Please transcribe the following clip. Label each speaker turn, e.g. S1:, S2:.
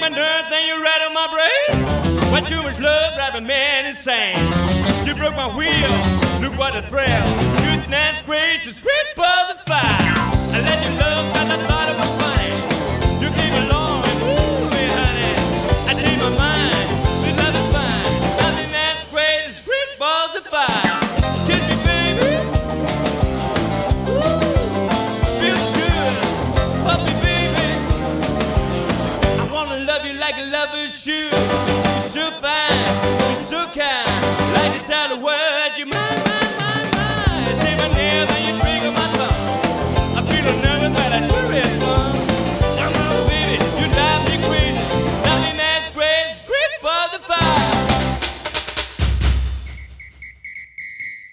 S1: my nerves and you rattle my brain. What too much love drive a man insane. You broke my wheel, look what a thrill. Goodness gracious, great for like a lover's shoe. You're so fine, you're so kind. Like to tell the world you might.